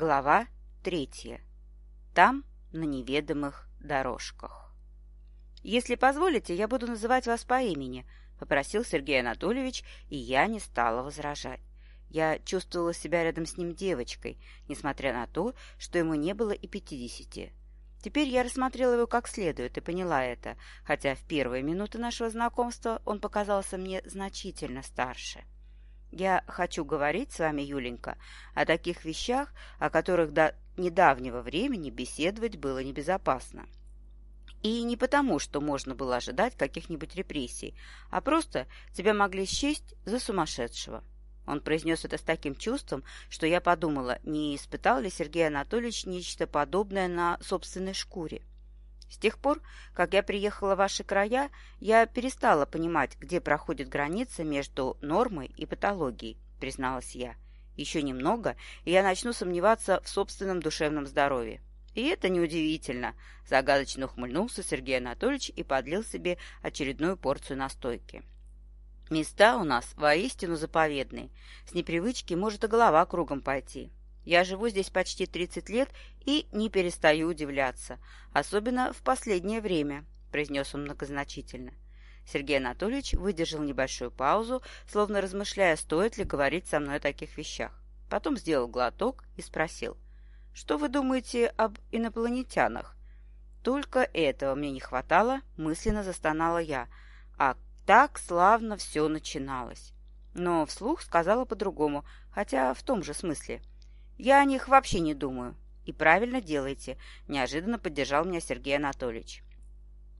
Глава третья. Там, на неведомых дорожках. «Если позволите, я буду называть вас по имени», — попросил Сергей Анатольевич, и я не стала возражать. Я чувствовала себя рядом с ним девочкой, несмотря на то, что ему не было и пятидесяти. Теперь я рассмотрела его как следует и поняла это, хотя в первые минуты нашего знакомства он показался мне значительно старше. Я хочу говорить с вами, Юленька, о таких вещах, о которых до недавнего времени беседовать было небезопасно. И не потому, что можно было ожидать каких-нибудь репрессий, а просто тебя могли счесть за сумасшедшего. Он произнес это с таким чувством, что я подумала, не испытал ли Сергей Анатольевич нечто подобное на собственной шкуре. С тех пор, как я приехала в ваши края, я перестала понимать, где проходит граница между нормой и патологией, призналась я. Еще немного, и я начну сомневаться в собственном душевном здоровье. И это неудивительно, загадочно ухмыльнулся Сергей Анатольевич и подлил себе очередную порцию настойки. Места у нас воистину заповедные. С непривычки может и голова кругом пойти. Я живу здесь почти 30 лет и не перестаю удивляться, особенно в последнее время, произнес он многозначительно. Сергей Анатольевич выдержал небольшую паузу, словно размышляя, стоит ли говорить со мной о таких вещах. Потом сделал глоток и спросил, «Что вы думаете об инопланетянах?» Только этого мне не хватало, мысленно застонала я. А так славно все начиналось. Но вслух сказала по-другому, хотя в том же смысле. Я о них вообще не думаю. И правильно делаете, неожиданно поддержал меня Сергей Анатольевич.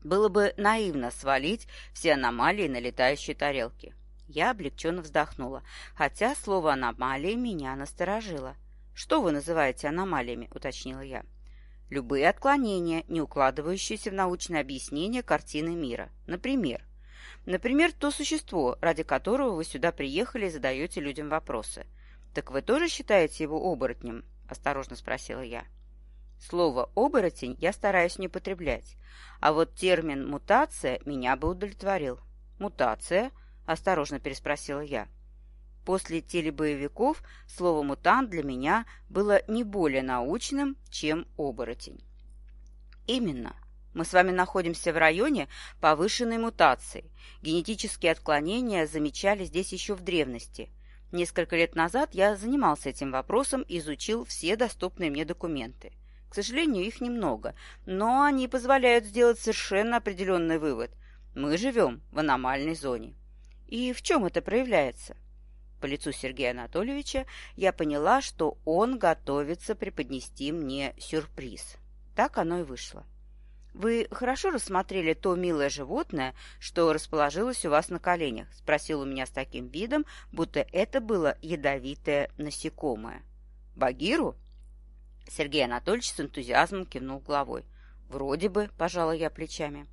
Было бы наивно свалить все аномалии на летающие тарелки. Я облегченно вздохнула, хотя слово «аномалии» меня насторожило. «Что вы называете аномалиями?» – уточнила я. «Любые отклонения, не укладывающиеся в научное объяснение картины мира. Например, Например, то существо, ради которого вы сюда приехали и задаете людям вопросы. Так вы тоже считаете его оборотнем? Осторожно спросила я. Слово «оборотень» я стараюсь не употреблять, а вот термин «мутация» меня бы удовлетворил. «Мутация?» – осторожно переспросила я. После телебоевиков слово «мутант» для меня было не более научным, чем «оборотень». Именно – мы с вами находимся в районе повышенной мутации. Генетические отклонения замечали здесь еще в древности. Несколько лет назад я занимался этим вопросом и изучил все доступные мне документы. К сожалению, их немного, но они позволяют сделать совершенно определенный вывод. Мы живем в аномальной зоне. И в чем это проявляется? По лицу Сергея Анатольевича я поняла, что он готовится преподнести мне сюрприз. Так оно и вышло. «Вы хорошо рассмотрели то милое животное, что расположилось у вас на коленях?» — спросил у меня с таким видом, будто это было ядовитое насекомое. «Багиру?» Сергей Анатольевич с энтузиазмом кивнул головой. «Вроде бы», — пожала я плечами.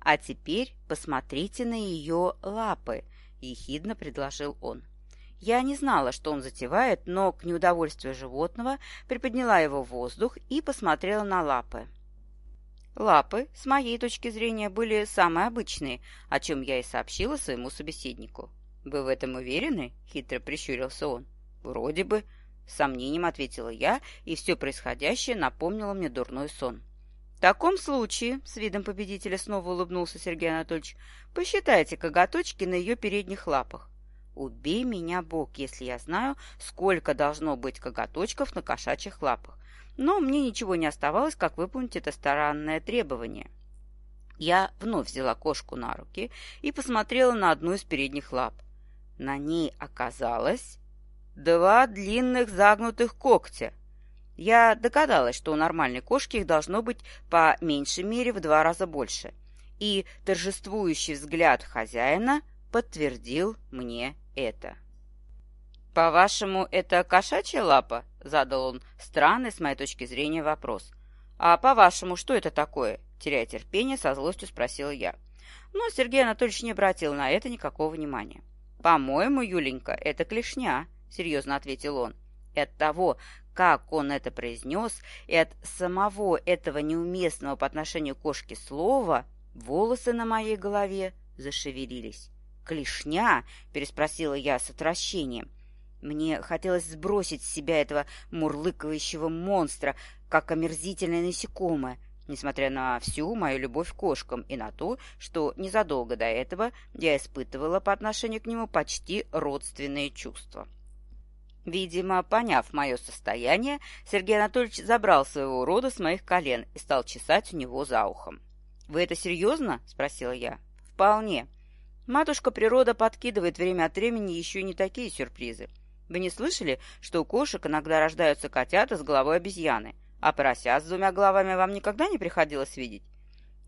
«А теперь посмотрите на ее лапы», — ехидно предложил он. Я не знала, что он затевает, но к неудовольствию животного приподняла его в воздух и посмотрела на лапы. Лапы, с моей точки зрения, были самые обычные, о чем я и сообщила своему собеседнику. «Вы в этом уверены?» — хитро прищурился он. «Вроде бы», — с сомнением ответила я, и все происходящее напомнило мне дурной сон. «В таком случае», — с видом победителя снова улыбнулся Сергей Анатольевич, «посчитайте коготочки на ее передних лапах. Убей меня, Бог, если я знаю, сколько должно быть коготочков на кошачьих лапах но мне ничего не оставалось, как выполнить это странное требование. Я вновь взяла кошку на руки и посмотрела на одну из передних лап. На ней оказалось два длинных загнутых когтя. Я догадалась, что у нормальной кошки их должно быть по меньшей мере в два раза больше. И торжествующий взгляд хозяина подтвердил мне это. «По-вашему, это кошачья лапа?» — задал он странный, с моей точки зрения, вопрос. «А по-вашему, что это такое?» — теряя терпение, со злостью спросила я. Но Сергей Анатольевич не обратил на это никакого внимания. «По-моему, Юленька, это клешня», — серьезно ответил он. И от того, как он это произнес, и от самого этого неуместного по отношению к кошке слова, волосы на моей голове зашевелились. «Клешня?» — переспросила я с отвращением. Мне хотелось сбросить с себя этого мурлыкающего монстра, как омерзительное насекомое, несмотря на всю мою любовь к кошкам и на то, что незадолго до этого я испытывала по отношению к нему почти родственные чувства. Видимо, поняв мое состояние, Сергей Анатольевич забрал своего урода с моих колен и стал чесать у него за ухом. «Вы это серьезно?» – спросила я. «Вполне. Матушка природа подкидывает время от времени еще не такие сюрпризы. Вы не слышали, что у кошек иногда рождаются котята с головой обезьяны, а поросят с двумя головами вам никогда не приходилось видеть?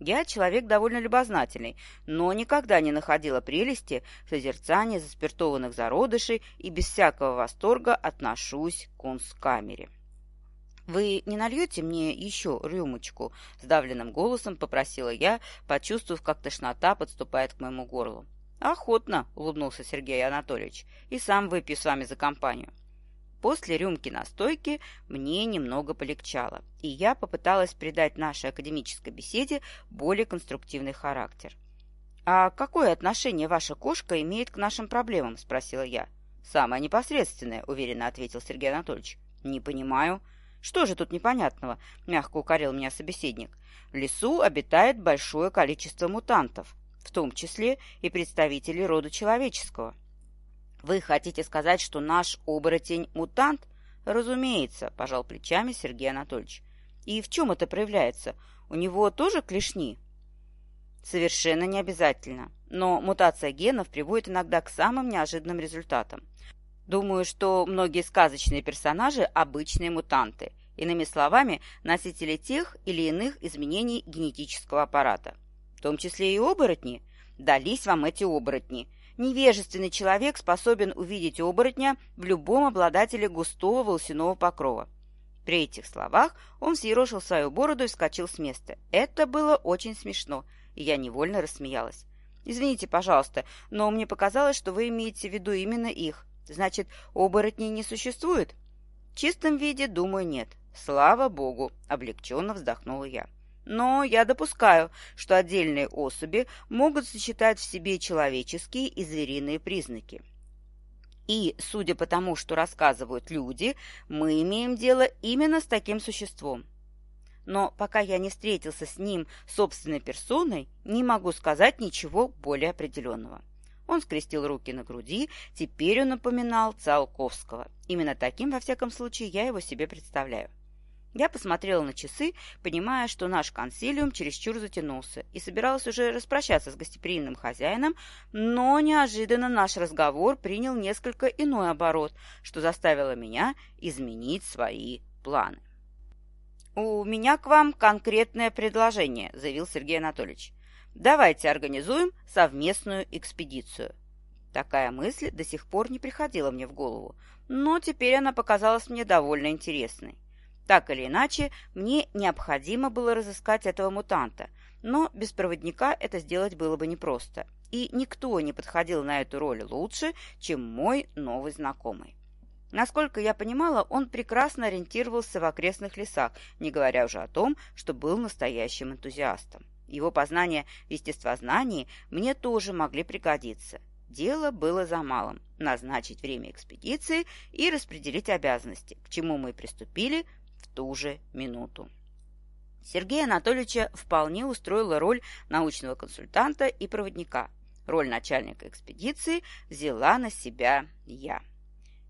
Я человек довольно любознательный, но никогда не находила прелести в созерцании заспиртованных зародышей и без всякого восторга отношусь к кунсткамере. «Вы не нальете мне еще рюмочку?» – сдавленным голосом попросила я, почувствовав, как тошнота подступает к моему горлу. «Охотно», – улыбнулся Сергей Анатольевич, – «и сам выпью с вами за компанию». После рюмки настойки мне немного полегчало, и я попыталась придать нашей академической беседе более конструктивный характер. «А какое отношение ваша кошка имеет к нашим проблемам?» – спросила я. «Самое непосредственное», – уверенно ответил Сергей Анатольевич. «Не понимаю». «Что же тут непонятного?» – мягко укорил меня собеседник. «В лесу обитает большое количество мутантов, в том числе и представителей рода человеческого». «Вы хотите сказать, что наш оборотень – мутант?» «Разумеется», – пожал плечами Сергей Анатольевич. «И в чем это проявляется? У него тоже клешни?» «Совершенно не обязательно. Но мутация генов приводит иногда к самым неожиданным результатам. Думаю, что многие сказочные персонажи – обычные мутанты. Иными словами, носители тех или иных изменений генетического аппарата. В том числе и оборотни. Дались вам эти оборотни – Невежественный человек способен увидеть оборотня в любом обладателе густого волосяного покрова. При этих словах он съерошил свою бороду и вскочил с места. Это было очень смешно, и я невольно рассмеялась. «Извините, пожалуйста, но мне показалось, что вы имеете в виду именно их. Значит, оборотней не существует?» «В чистом виде, думаю, нет. Слава богу!» – облегченно вздохнула я. Но я допускаю, что отдельные особи могут сочетать в себе человеческие и звериные признаки. И, судя по тому, что рассказывают люди, мы имеем дело именно с таким существом. Но пока я не встретился с ним собственной персоной, не могу сказать ничего более определенного. Он скрестил руки на груди, теперь он напоминал Циолковского. Именно таким, во всяком случае, я его себе представляю. Я посмотрела на часы, понимая, что наш консилиум чересчур затянулся, и собиралась уже распрощаться с гостеприимным хозяином, но неожиданно наш разговор принял несколько иной оборот, что заставило меня изменить свои планы. «У меня к вам конкретное предложение», – заявил Сергей Анатольевич. «Давайте организуем совместную экспедицию». Такая мысль до сих пор не приходила мне в голову, но теперь она показалась мне довольно интересной. Так или иначе, мне необходимо было разыскать этого мутанта, но без проводника это сделать было бы непросто, и никто не подходил на эту роль лучше, чем мой новый знакомый. Насколько я понимала, он прекрасно ориентировался в окрестных лесах, не говоря уже о том, что был настоящим энтузиастом. Его познания в естествознании мне тоже могли пригодиться. Дело было за малым – назначить время экспедиции и распределить обязанности, к чему мы приступили – в ту же минуту. Сергея Анатольевича вполне устроила роль научного консультанта и проводника. Роль начальника экспедиции взяла на себя я.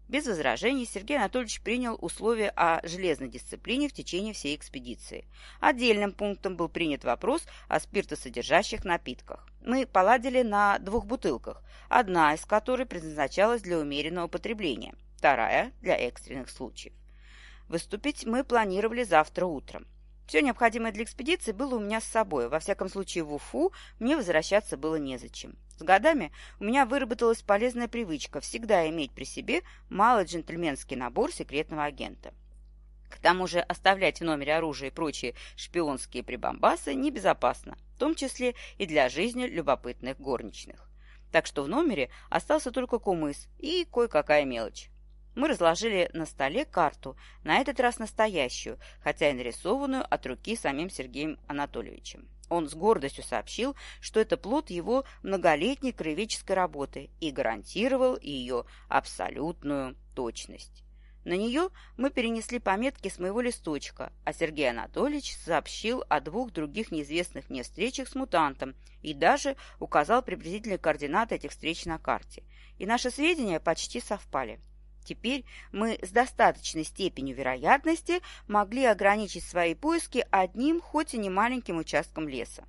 Без возражений Сергей Анатольевич принял условия о железной дисциплине в течение всей экспедиции. Отдельным пунктом был принят вопрос о спиртосодержащих напитках. Мы поладили на двух бутылках, одна из которых предназначалась для умеренного потребления, вторая – для экстренных случаев. Выступить мы планировали завтра утром. Все необходимое для экспедиции было у меня с собой. Во всяком случае, в Уфу мне возвращаться было незачем. С годами у меня выработалась полезная привычка всегда иметь при себе малый джентльменский набор секретного агента. К тому же оставлять в номере оружие и прочие шпионские прибамбасы небезопасно, в том числе и для жизни любопытных горничных. Так что в номере остался только кумыс и кое-какая мелочь. Мы разложили на столе карту, на этот раз настоящую, хотя и нарисованную от руки самим Сергеем Анатольевичем. Он с гордостью сообщил, что это плод его многолетней краеведческой работы и гарантировал ее абсолютную точность. На нее мы перенесли пометки с моего листочка, а Сергей Анатольевич сообщил о двух других неизвестных мне встречах с мутантом и даже указал приблизительные координаты этих встреч на карте. И наши сведения почти совпали. Теперь мы с достаточной степенью вероятности могли ограничить свои поиски одним, хоть и не маленьким участком леса.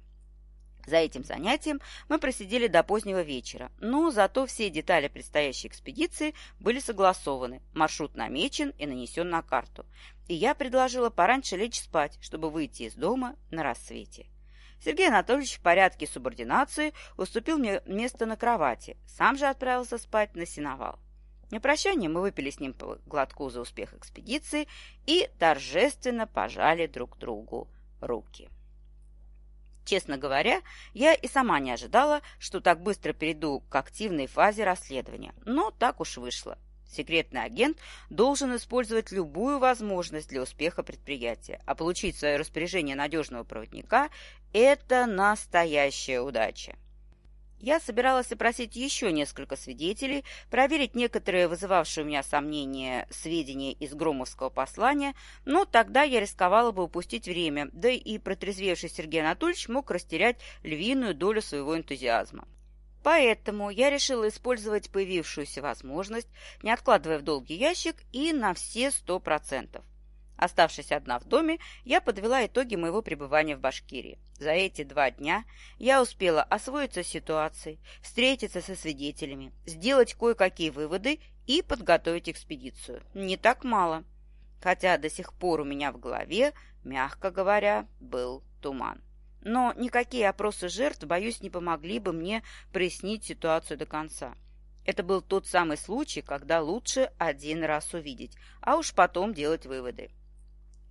За этим занятием мы просидели до позднего вечера, но зато все детали предстоящей экспедиции были согласованы, маршрут намечен и нанесен на карту. И я предложила пораньше лечь спать, чтобы выйти из дома на рассвете. Сергей Анатольевич в порядке субординации уступил мне место на кровати, сам же отправился спать на сеновал. На прощание мы выпили с ним по глотку за успех экспедиции и торжественно пожали друг другу руки. Честно говоря, я и сама не ожидала, что так быстро перейду к активной фазе расследования, но так уж вышло. Секретный агент должен использовать любую возможность для успеха предприятия, а получить в свое распоряжение надежного проводника – это настоящая удача. Я собиралась опросить еще несколько свидетелей, проверить некоторые вызывавшие у меня сомнения сведения из громовского послания, но тогда я рисковала бы упустить время, да и протрезвевший Сергей Анатольевич мог растерять львиную долю своего энтузиазма. Поэтому я решила использовать появившуюся возможность, не откладывая в долгий ящик и на все сто процентов. Оставшись одна в доме, я подвела итоги моего пребывания в Башкирии. За эти два дня я успела освоиться с ситуацией, встретиться со свидетелями, сделать кое-какие выводы и подготовить экспедицию. Не так мало. Хотя до сих пор у меня в голове, мягко говоря, был туман. Но никакие опросы жертв, боюсь, не помогли бы мне прояснить ситуацию до конца. Это был тот самый случай, когда лучше один раз увидеть, а уж потом делать выводы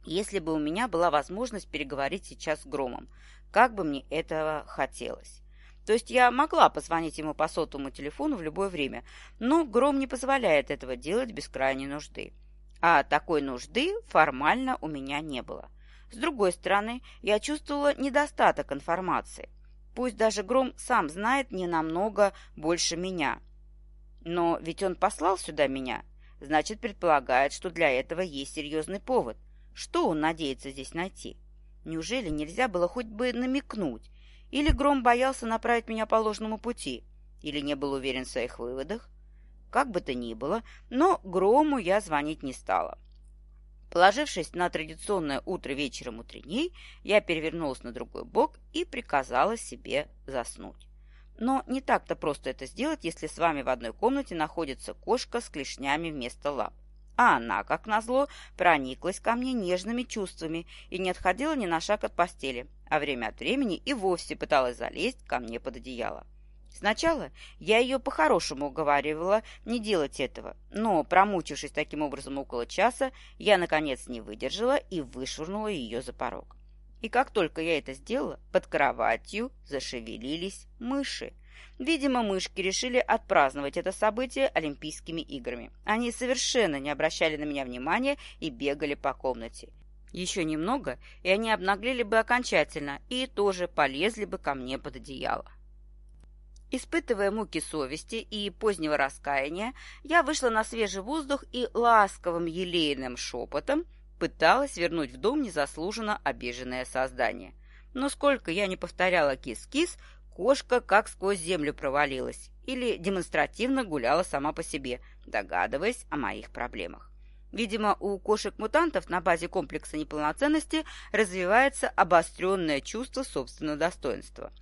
если бы у меня была возможность переговорить сейчас с Громом, как бы мне этого хотелось. То есть я могла позвонить ему по сотовому телефону в любое время, но Гром не позволяет этого делать без крайней нужды. А такой нужды формально у меня не было. С другой стороны, я чувствовала недостаток информации. Пусть даже Гром сам знает не намного больше меня. Но ведь он послал сюда меня, значит, предполагает, что для этого есть серьезный повод. Что он надеется здесь найти? Неужели нельзя было хоть бы намекнуть? Или Гром боялся направить меня по ложному пути? Или не был уверен в своих выводах? Как бы то ни было, но Грому я звонить не стала. Положившись на традиционное утро вечером утренней, я перевернулась на другой бок и приказала себе заснуть. Но не так-то просто это сделать, если с вами в одной комнате находится кошка с клешнями вместо лап а она, как назло, прониклась ко мне нежными чувствами и не отходила ни на шаг от постели, а время от времени и вовсе пыталась залезть ко мне под одеяло. Сначала я ее по-хорошему уговаривала не делать этого, но, промучившись таким образом около часа, я, наконец, не выдержала и вышвырнула ее за порог. И как только я это сделала, под кроватью зашевелились мыши – Видимо, мышки решили отпраздновать это событие Олимпийскими играми. Они совершенно не обращали на меня внимания и бегали по комнате. Еще немного, и они обнаглели бы окончательно и тоже полезли бы ко мне под одеяло. Испытывая муки совести и позднего раскаяния, я вышла на свежий воздух и ласковым елейным шепотом пыталась вернуть в дом незаслуженно обиженное создание. Но сколько я не повторяла кис-кис, Кошка как сквозь землю провалилась или демонстративно гуляла сама по себе, догадываясь о моих проблемах. Видимо, у кошек-мутантов на базе комплекса неполноценности развивается обостренное чувство собственного достоинства.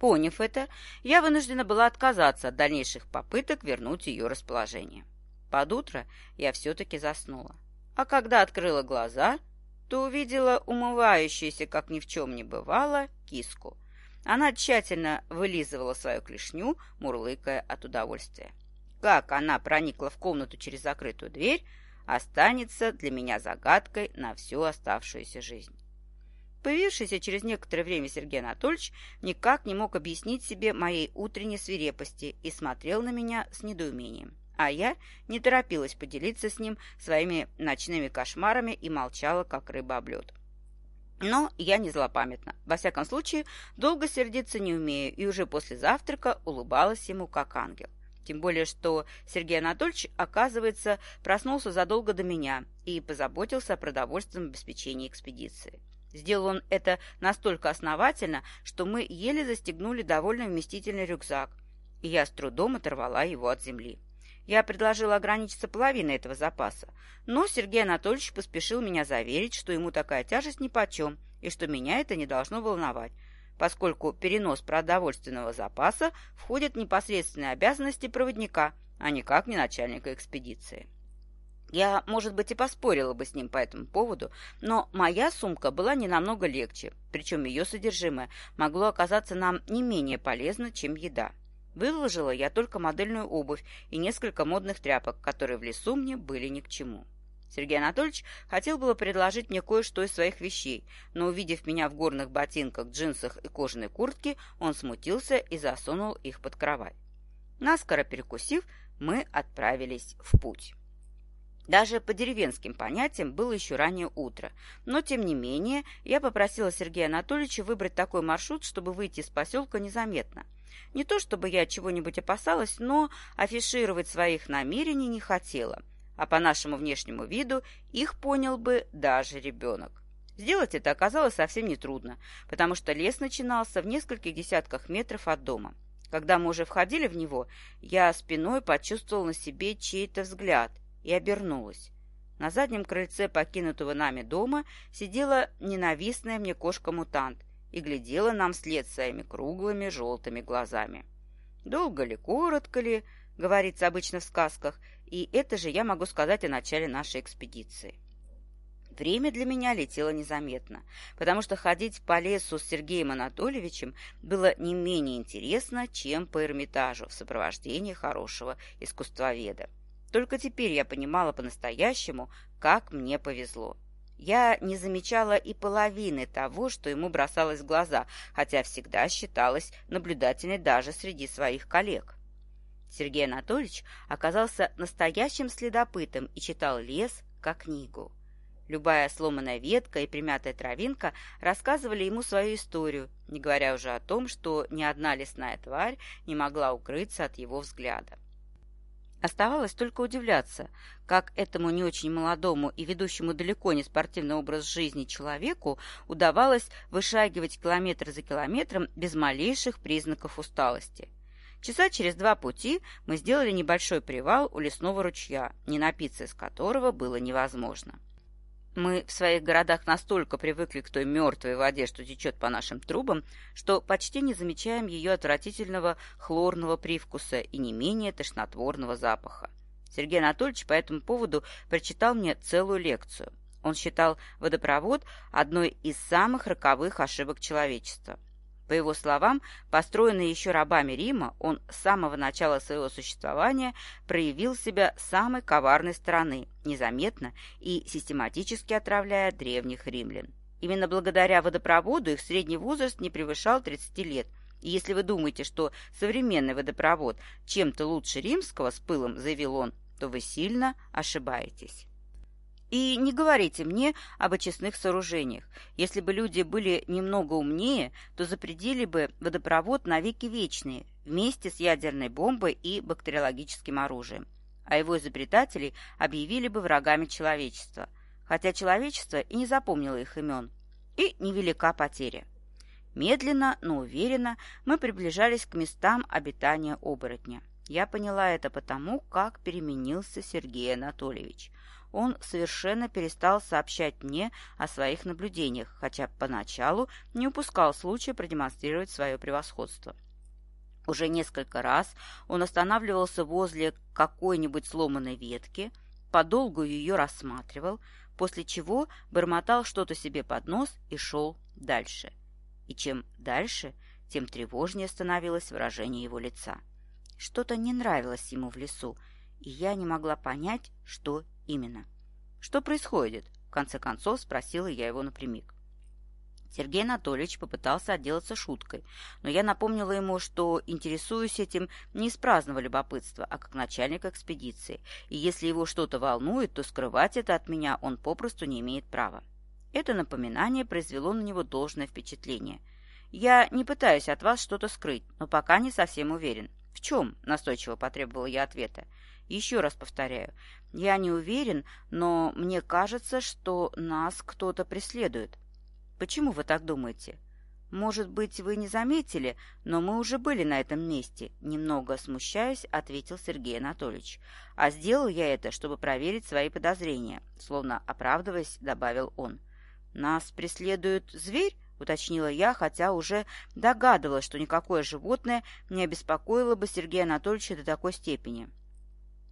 Поняв это, я вынуждена была отказаться от дальнейших попыток вернуть ее расположение. Под утро я все-таки заснула. А когда открыла глаза, то увидела умывающуюся, как ни в чем не бывало, киску – она тщательно вылизывала свою клешню, мурлыкая от удовольствия. Как она проникла в комнату через закрытую дверь, останется для меня загадкой на всю оставшуюся жизнь. Появившийся через некоторое время Сергей Анатольевич никак не мог объяснить себе моей утренней свирепости и смотрел на меня с недоумением. А я не торопилась поделиться с ним своими ночными кошмарами и молчала, как рыба об лед. Но я не злопамятна. Во всяком случае, долго сердиться не умею, и уже после завтрака улыбалась ему, как ангел. Тем более, что Сергей Анатольевич, оказывается, проснулся задолго до меня и позаботился о продовольственном обеспечении экспедиции. Сделал он это настолько основательно, что мы еле застегнули довольно вместительный рюкзак, и я с трудом оторвала его от земли. Я предложила ограничиться половиной этого запаса, но Сергей Анатольевич поспешил меня заверить, что ему такая тяжесть нипочем, и что меня это не должно волновать, поскольку перенос продовольственного запаса входит в непосредственные обязанности проводника, а никак не начальника экспедиции. Я, может быть, и поспорила бы с ним по этому поводу, но моя сумка была не намного легче, причем ее содержимое могло оказаться нам не менее полезно, чем еда. Выложила я только модельную обувь и несколько модных тряпок, которые в лесу мне были ни к чему. Сергей Анатольевич хотел было предложить мне кое-что из своих вещей, но, увидев меня в горных ботинках, джинсах и кожаной куртке, он смутился и засунул их под кровать. Наскоро перекусив, мы отправились в путь. Даже по деревенским понятиям было еще раннее утро, но, тем не менее, я попросила Сергея Анатольевича выбрать такой маршрут, чтобы выйти из поселка незаметно – не то чтобы я чего-нибудь опасалась, но афишировать своих намерений не хотела, а по нашему внешнему виду их понял бы даже ребенок. Сделать это оказалось совсем нетрудно, потому что лес начинался в нескольких десятках метров от дома. Когда мы уже входили в него, я спиной почувствовала на себе чей-то взгляд и обернулась. На заднем крыльце покинутого нами дома сидела ненавистная мне кошка-мутант и глядела нам вслед своими круглыми желтыми глазами. «Долго ли, коротко ли?» — говорится обычно в сказках, и это же я могу сказать о начале нашей экспедиции. Время для меня летело незаметно, потому что ходить по лесу с Сергеем Анатольевичем было не менее интересно, чем по Эрмитажу в сопровождении хорошего искусствоведа. Только теперь я понимала по-настоящему, как мне повезло. Я не замечала и половины того, что ему бросалось в глаза, хотя всегда считалась наблюдательной даже среди своих коллег. Сергей Анатольевич оказался настоящим следопытом и читал лес как книгу. Любая сломанная ветка и примятая травинка рассказывали ему свою историю, не говоря уже о том, что ни одна лесная тварь не могла укрыться от его взгляда. Оставалось только удивляться, как этому не очень молодому и ведущему далеко не спортивный образ жизни человеку удавалось вышагивать километр за километром без малейших признаков усталости. Часа через два пути мы сделали небольшой привал у лесного ручья, не напиться из которого было невозможно. Мы в своих городах настолько привыкли к той мертвой воде, что течет по нашим трубам, что почти не замечаем ее отвратительного хлорного привкуса и не менее тошнотворного запаха. Сергей Анатольевич по этому поводу прочитал мне целую лекцию. Он считал водопровод одной из самых роковых ошибок человечества. По его словам, построенный еще рабами Рима, он с самого начала своего существования проявил себя самой коварной стороны, незаметно и систематически отравляя древних римлян. Именно благодаря водопроводу их средний возраст не превышал 30 лет. И если вы думаете, что современный водопровод чем-то лучше римского с пылом, заявил он, то вы сильно ошибаетесь. И не говорите мне об очистных сооружениях. Если бы люди были немного умнее, то запретили бы водопровод навеки вечные, вместе с ядерной бомбой и бактериологическим оружием. А его изобретатели объявили бы врагами человечества, хотя человечество и не запомнило их имен. И невелика потеря. Медленно, но уверенно мы приближались к местам обитания оборотня. Я поняла это потому, как переменился Сергей Анатольевич – он совершенно перестал сообщать мне о своих наблюдениях, хотя поначалу не упускал случая продемонстрировать свое превосходство. Уже несколько раз он останавливался возле какой-нибудь сломанной ветки, подолгу ее рассматривал, после чего бормотал что-то себе под нос и шел дальше. И чем дальше, тем тревожнее становилось выражение его лица. Что-то не нравилось ему в лесу, и я не могла понять, что именно. «Что происходит?» – в конце концов спросила я его напрямик. Сергей Анатольевич попытался отделаться шуткой, но я напомнила ему, что интересуюсь этим не из праздного любопытства, а как начальник экспедиции, и если его что-то волнует, то скрывать это от меня он попросту не имеет права. Это напоминание произвело на него должное впечатление. «Я не пытаюсь от вас что-то скрыть, но пока не совсем уверен». «В чем?» – настойчиво потребовала я ответа. «Еще раз повторяю, я не уверен, но мне кажется, что нас кто-то преследует». Почему вы так думаете? Может быть, вы не заметили, но мы уже были на этом месте, немного смущаясь, ответил Сергей Анатольевич. А сделал я это, чтобы проверить свои подозрения, словно оправдываясь, добавил он. Нас преследует зверь? Уточнила я, хотя уже догадывалась, что никакое животное не обеспокоило бы Сергея Анатольевича до такой степени.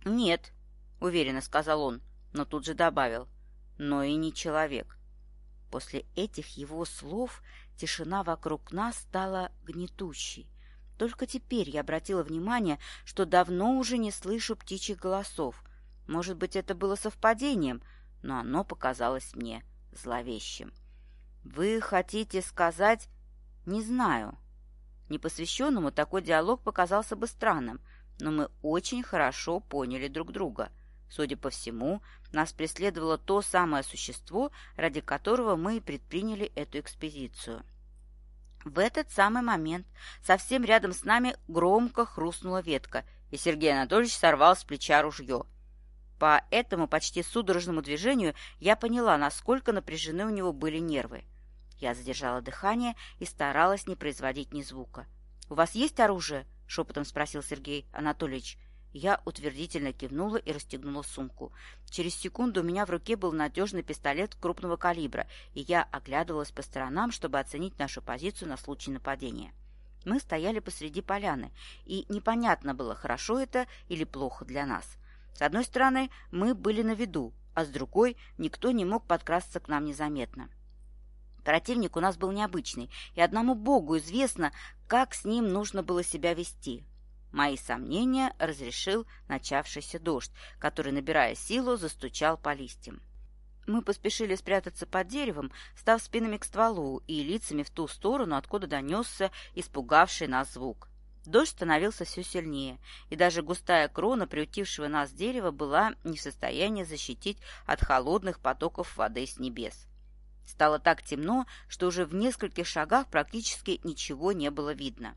«Нет», — уверенно сказал он, но тут же добавил, «но и не человек. После этих его слов тишина вокруг нас стала гнетущей. Только теперь я обратила внимание, что давно уже не слышу птичьих голосов. Может быть, это было совпадением, но оно показалось мне зловещим. «Вы хотите сказать...» «Не знаю». Непосвященному такой диалог показался бы странным, но мы очень хорошо поняли друг друга — Судя по всему, нас преследовало то самое существо, ради которого мы и предприняли эту экспедицию. В этот самый момент совсем рядом с нами громко хрустнула ветка, и Сергей Анатольевич сорвал с плеча ружье. По этому почти судорожному движению я поняла, насколько напряжены у него были нервы. Я задержала дыхание и старалась не производить ни звука. «У вас есть оружие?» — шепотом спросил Сергей Анатольевич. Я утвердительно кивнула и расстегнула сумку. Через секунду у меня в руке был надежный пистолет крупного калибра, и я оглядывалась по сторонам, чтобы оценить нашу позицию на случай нападения. Мы стояли посреди поляны, и непонятно было, хорошо это или плохо для нас. С одной стороны, мы были на виду, а с другой никто не мог подкрасться к нам незаметно. Противник у нас был необычный, и одному богу известно, как с ним нужно было себя вести. Мои сомнения разрешил начавшийся дождь, который, набирая силу, застучал по листьям. Мы поспешили спрятаться под деревом, став спинами к стволу и лицами в ту сторону, откуда донесся испугавший нас звук. Дождь становился все сильнее, и даже густая крона приутившего нас дерева была не в состоянии защитить от холодных потоков воды с небес. Стало так темно, что уже в нескольких шагах практически ничего не было видно.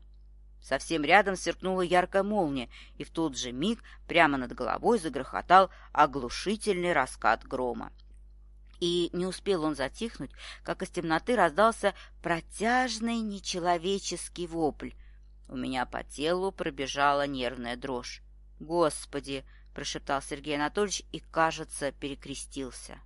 Совсем рядом сверкнула яркая молния, и в тот же миг прямо над головой загрохотал оглушительный раскат грома. И не успел он затихнуть, как из темноты раздался протяжный нечеловеческий вопль. У меня по телу пробежала нервная дрожь. «Господи!» — прошептал Сергей Анатольевич и, кажется, перекрестился.